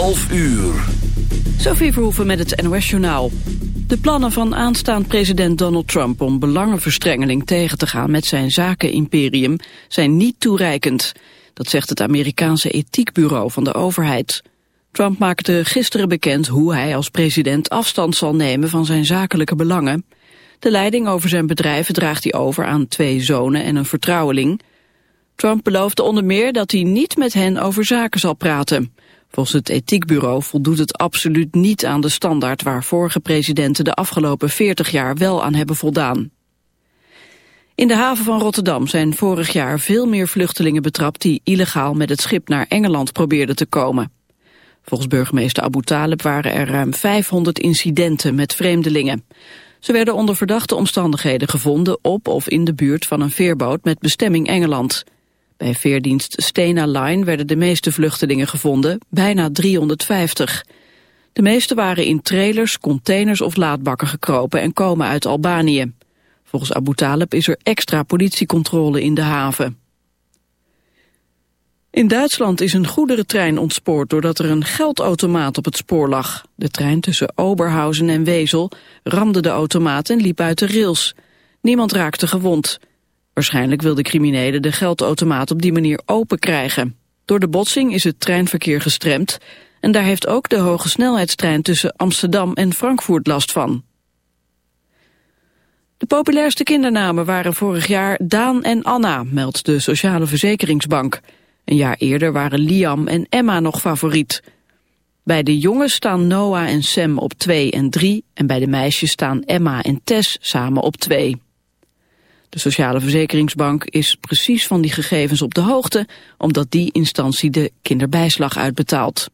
11 uur. Sophie Verhoeven met het NOS-journaal. De plannen van aanstaand president Donald Trump om belangenverstrengeling tegen te gaan met zijn zakenimperium zijn niet toereikend. Dat zegt het Amerikaanse ethiekbureau van de overheid. Trump maakte gisteren bekend hoe hij als president afstand zal nemen van zijn zakelijke belangen. De leiding over zijn bedrijven draagt hij over aan twee zonen en een vertrouweling. Trump beloofde onder meer dat hij niet met hen over zaken zal praten. Volgens het ethiekbureau voldoet het absoluut niet aan de standaard waar vorige presidenten de afgelopen 40 jaar wel aan hebben voldaan. In de haven van Rotterdam zijn vorig jaar veel meer vluchtelingen betrapt die illegaal met het schip naar Engeland probeerden te komen. Volgens burgemeester Abu Talib waren er ruim 500 incidenten met vreemdelingen. Ze werden onder verdachte omstandigheden gevonden op of in de buurt van een veerboot met bestemming Engeland. Bij veerdienst Stena Line werden de meeste vluchtelingen gevonden, bijna 350. De meeste waren in trailers, containers of laadbakken gekropen en komen uit Albanië. Volgens Abu Talib is er extra politiecontrole in de haven. In Duitsland is een goederentrein ontspoord doordat er een geldautomaat op het spoor lag. De trein tussen Oberhausen en Wezel ramde de automaat en liep uit de rails. Niemand raakte gewond. Waarschijnlijk wilden criminelen de geldautomaat op die manier open krijgen. Door de botsing is het treinverkeer gestremd en daar heeft ook de hoge snelheidstrein tussen Amsterdam en Frankfurt last van. De populairste kindernamen waren vorig jaar Daan en Anna, meldt de Sociale Verzekeringsbank. Een jaar eerder waren Liam en Emma nog favoriet. Bij de jongens staan Noah en Sam op 2 en 3 en bij de meisjes staan Emma en Tess samen op 2. De Sociale Verzekeringsbank is precies van die gegevens op de hoogte, omdat die instantie de kinderbijslag uitbetaalt.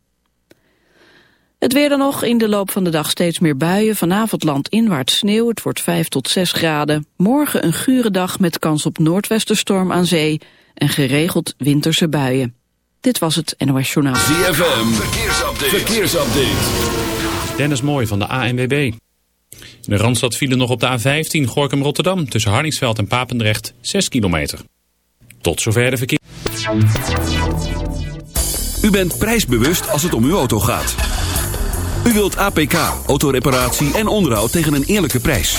Het weer dan nog, in de loop van de dag steeds meer buien. Vanavond landinwaarts sneeuw, het wordt 5 tot 6 graden. Morgen een gure dag met kans op noordwesterstorm aan zee en geregeld winterse buien. Dit was het NOS Journaal. ZFM, verkeersupdate. verkeersupdate. Dennis Mooi van de ANWB. De Randstad vielen nog op de A15 Gorkum-Rotterdam tussen Harningsveld en Papendrecht 6 kilometer. Tot zover de verkeer. U bent prijsbewust als het om uw auto gaat. U wilt APK, autoreparatie en onderhoud tegen een eerlijke prijs.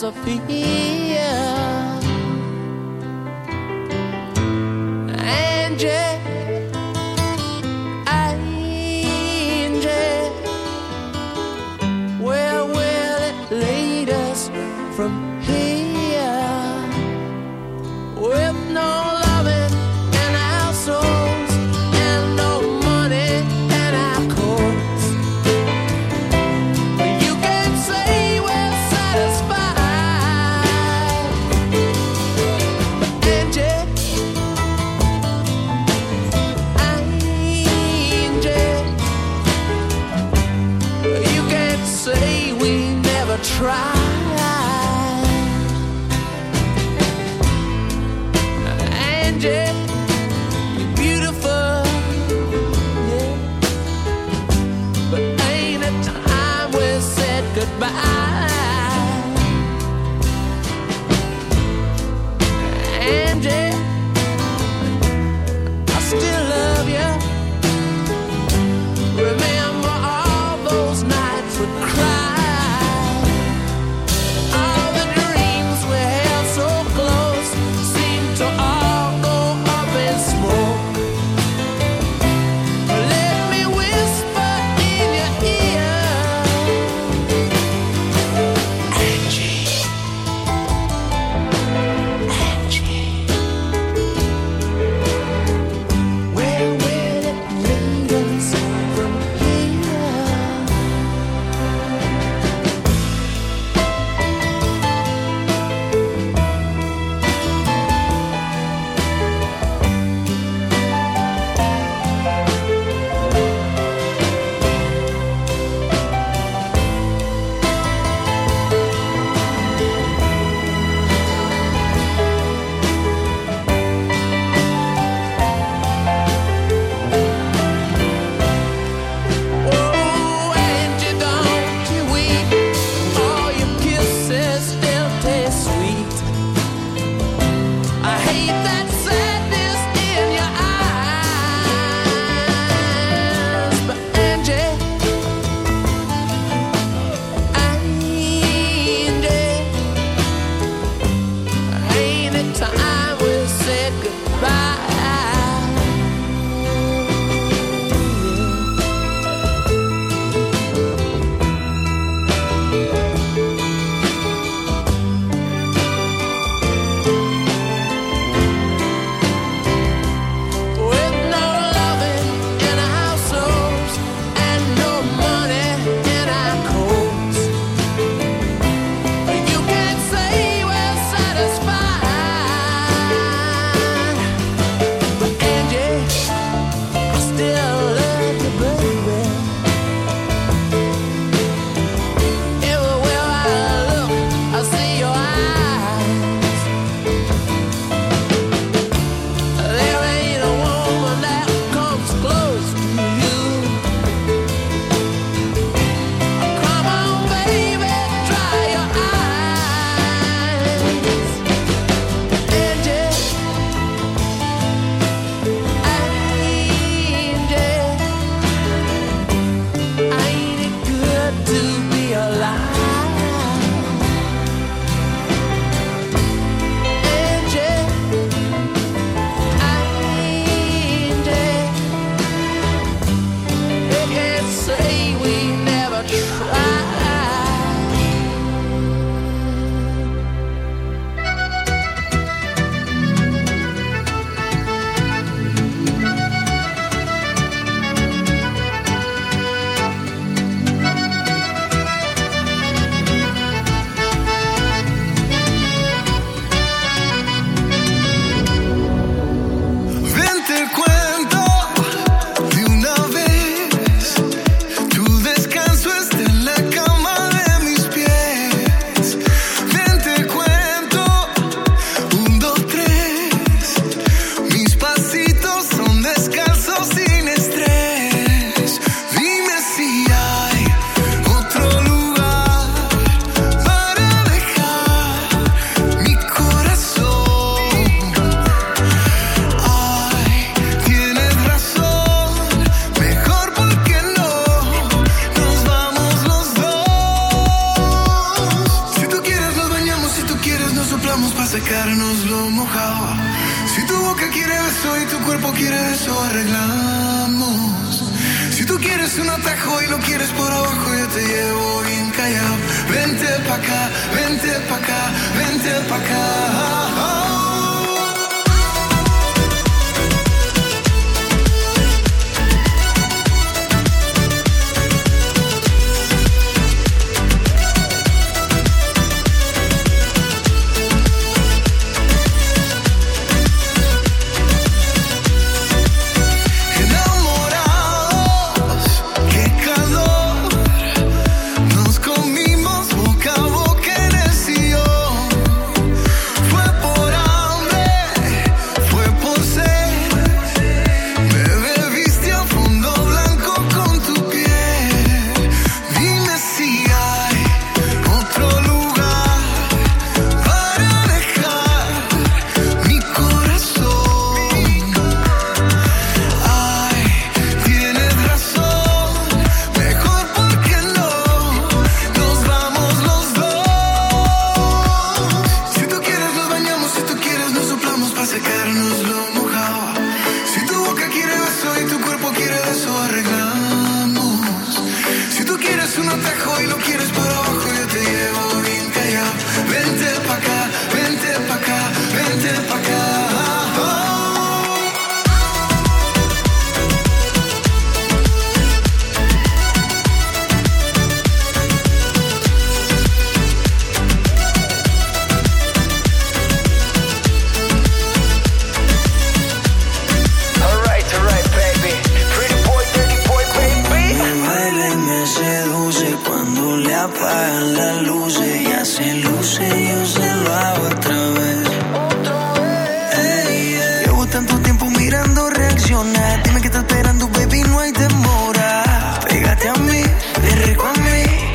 philosophy.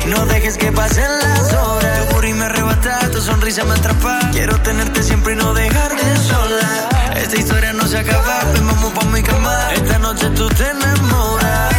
No dejes que pasen las horas. Tu y me arrebata, tu sonrisa me atrapa. Quiero tenerte siempre y no dejarte sola. Esta historia no se acaba, ven vamos pa' mi cama. Esta noche tú te enamoras.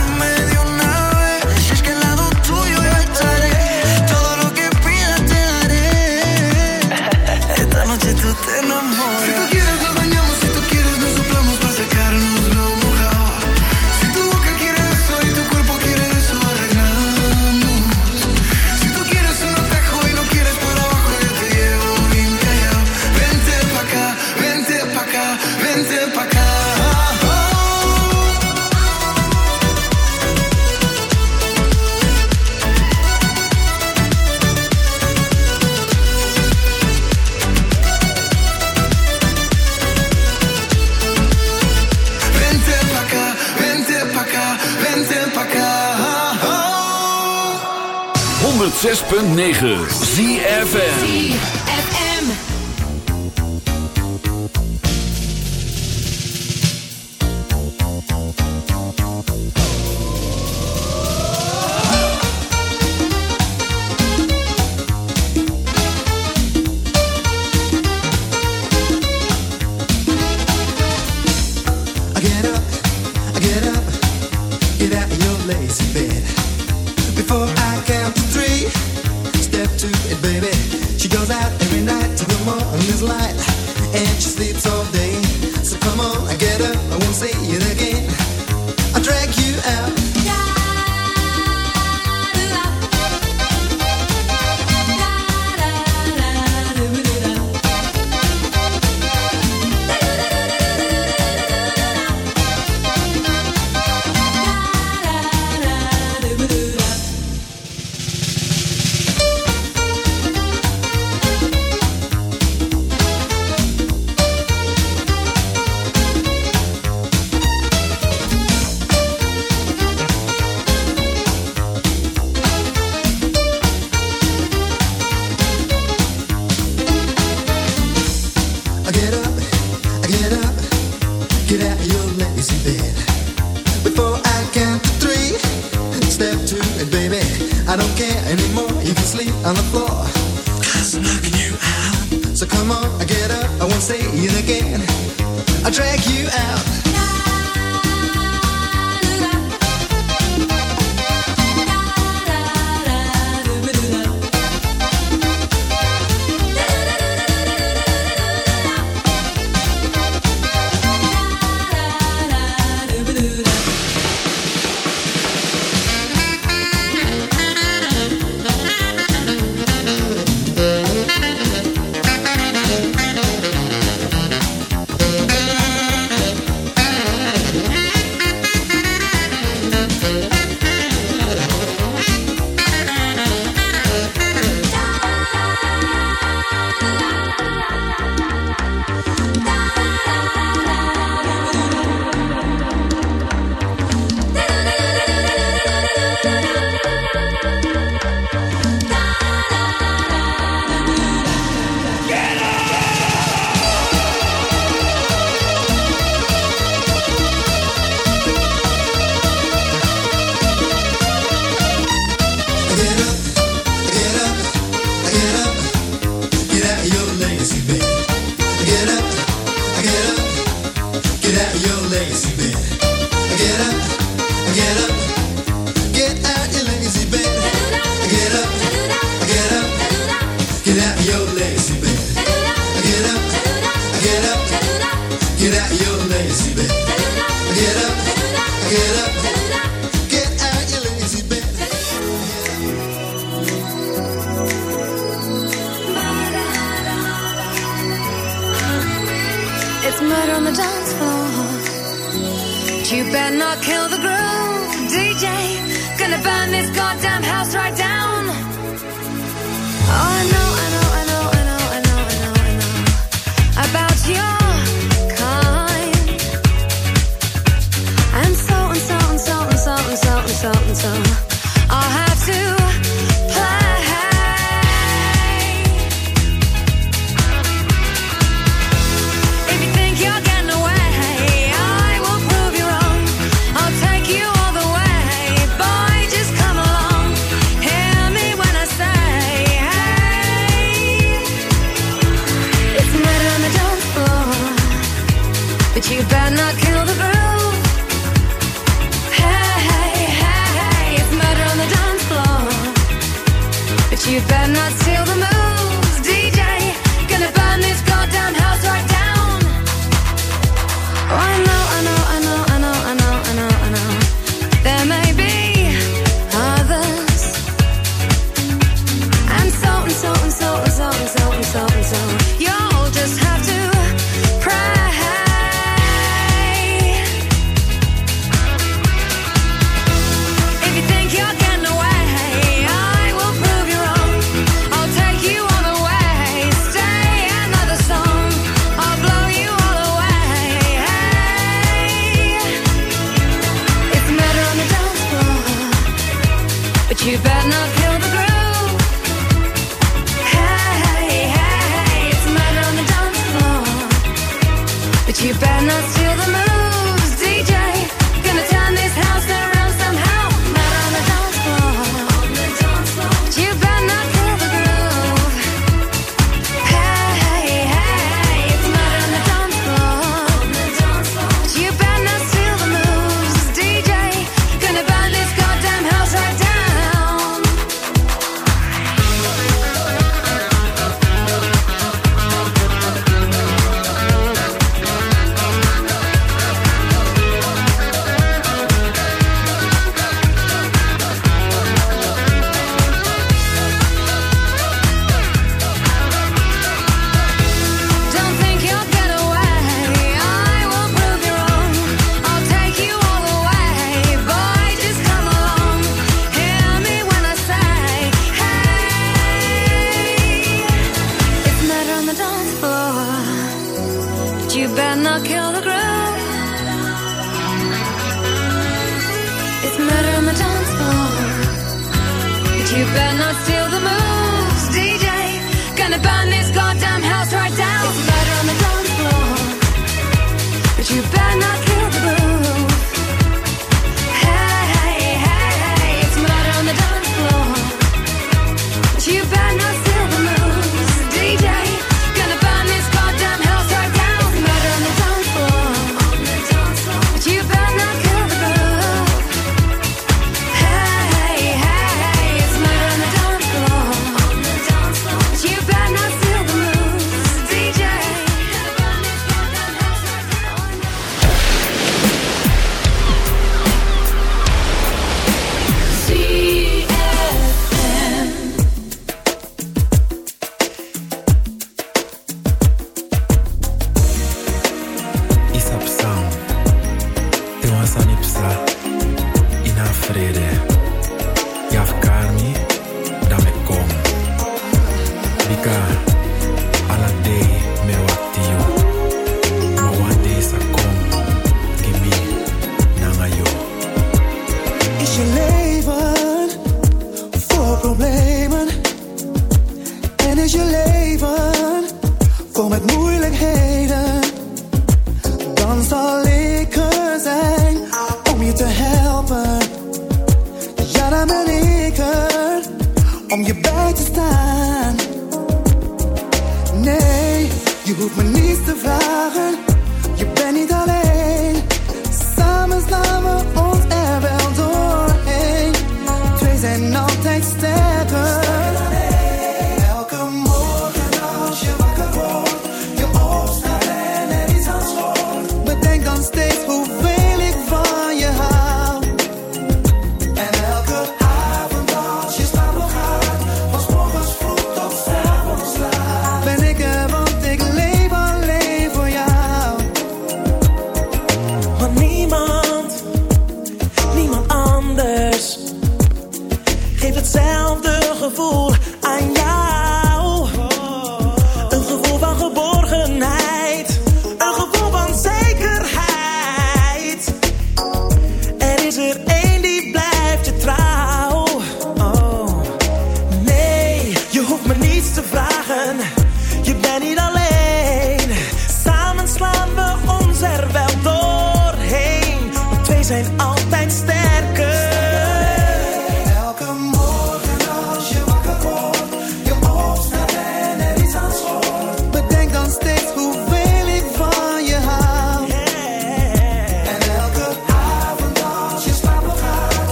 106.9 ZFN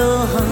的痕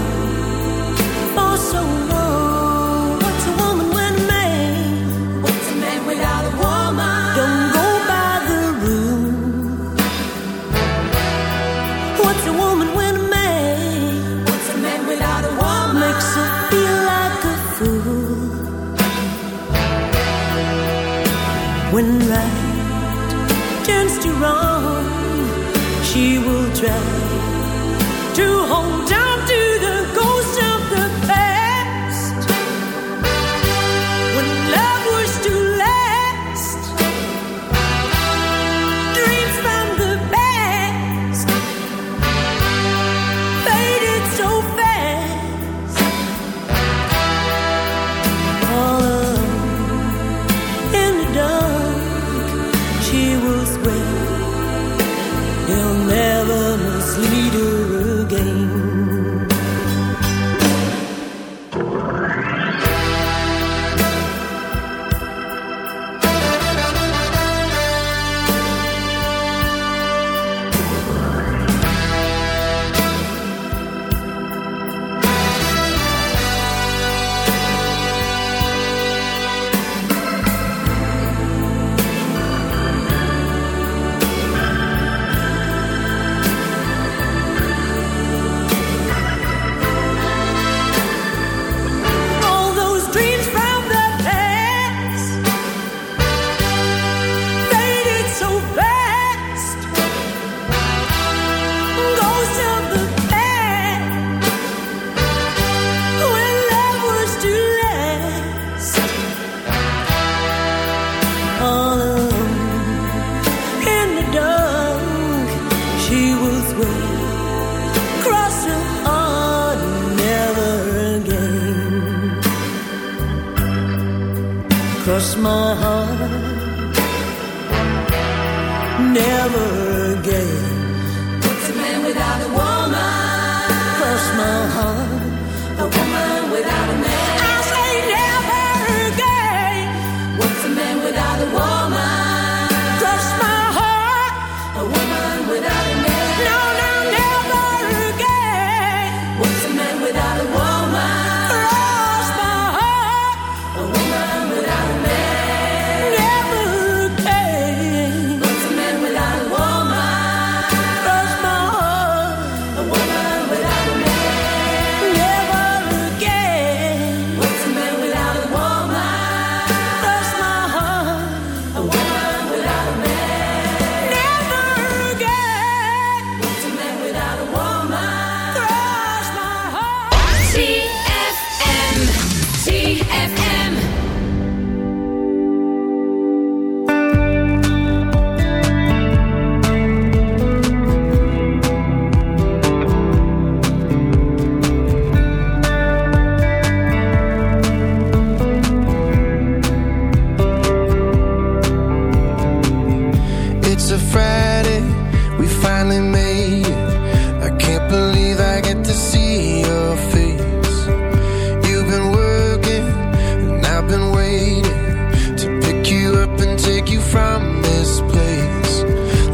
take you from this place.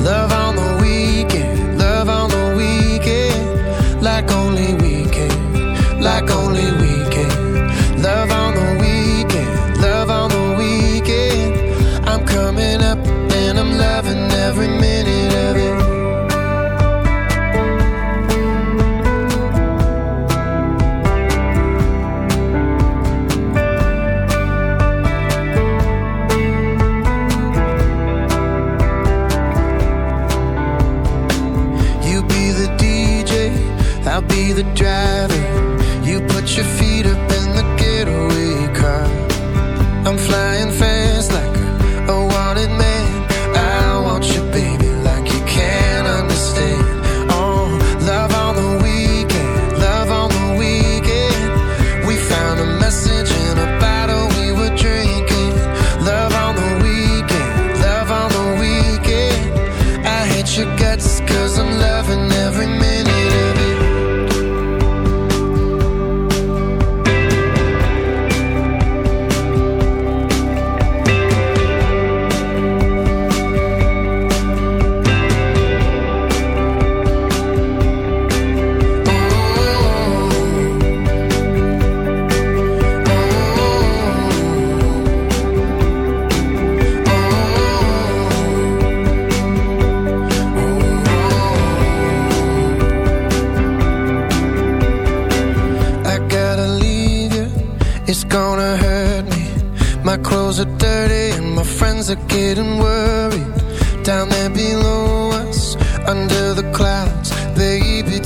Love, I'm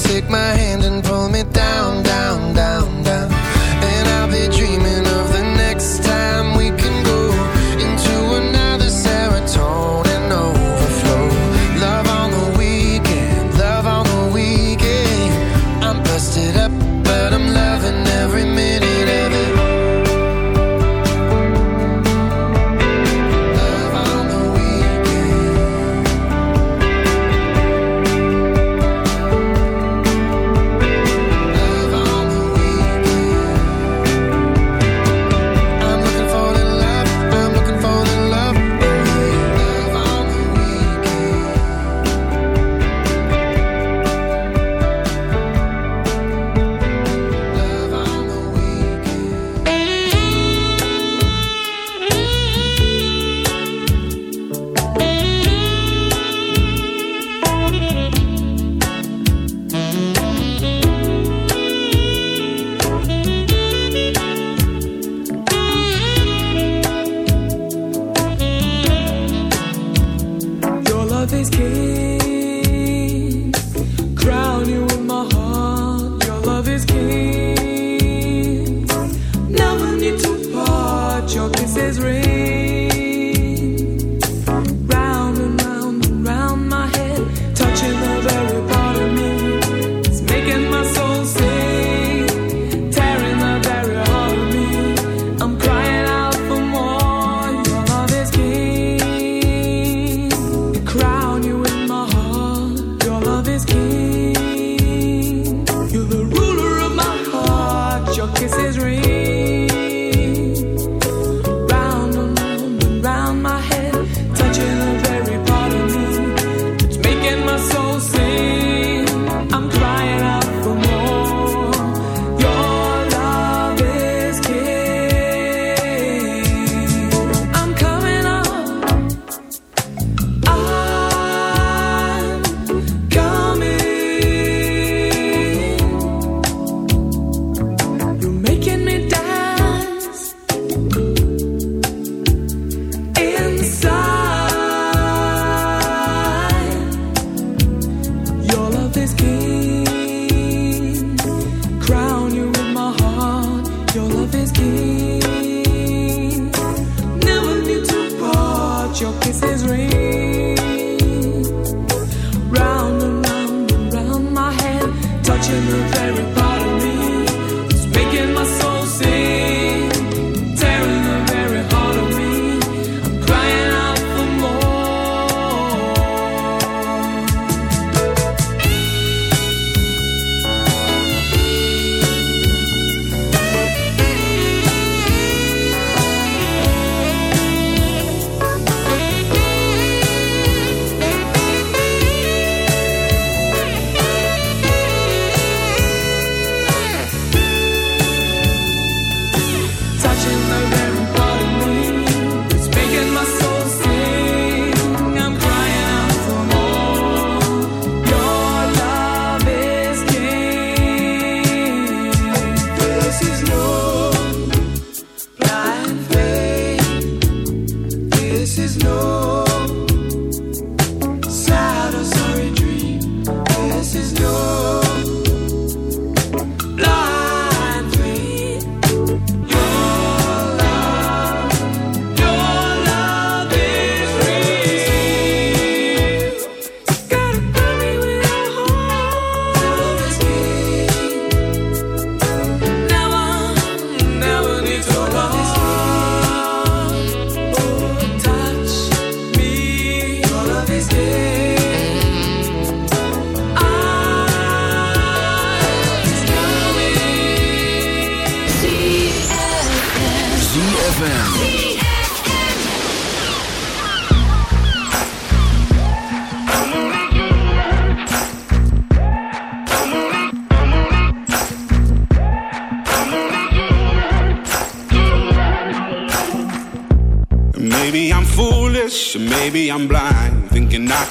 take my hand and pull me down, down, down.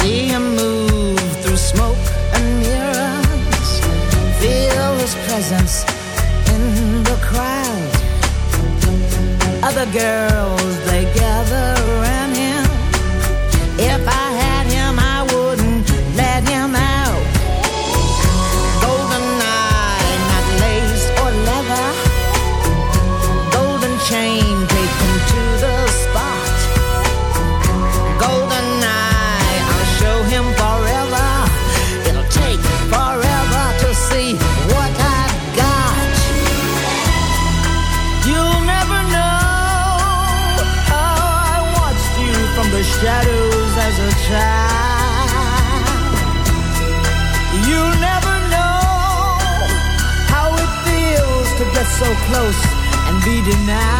See him move through smoke and mirrors. Feel his presence in the crowd. Other girls, they gather deny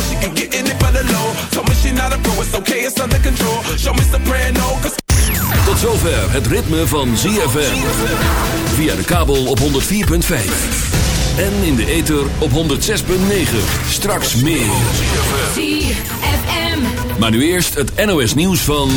know she can get in it for the low. Told me she not a pro, it's okay, it's under control. Show me soprano, cause Tot zover het ritme van ZFM. Via de kabel op 104.5. En in de ether op 106.9. Straks meer. ZFM. Maar nu eerst het NOS nieuws van...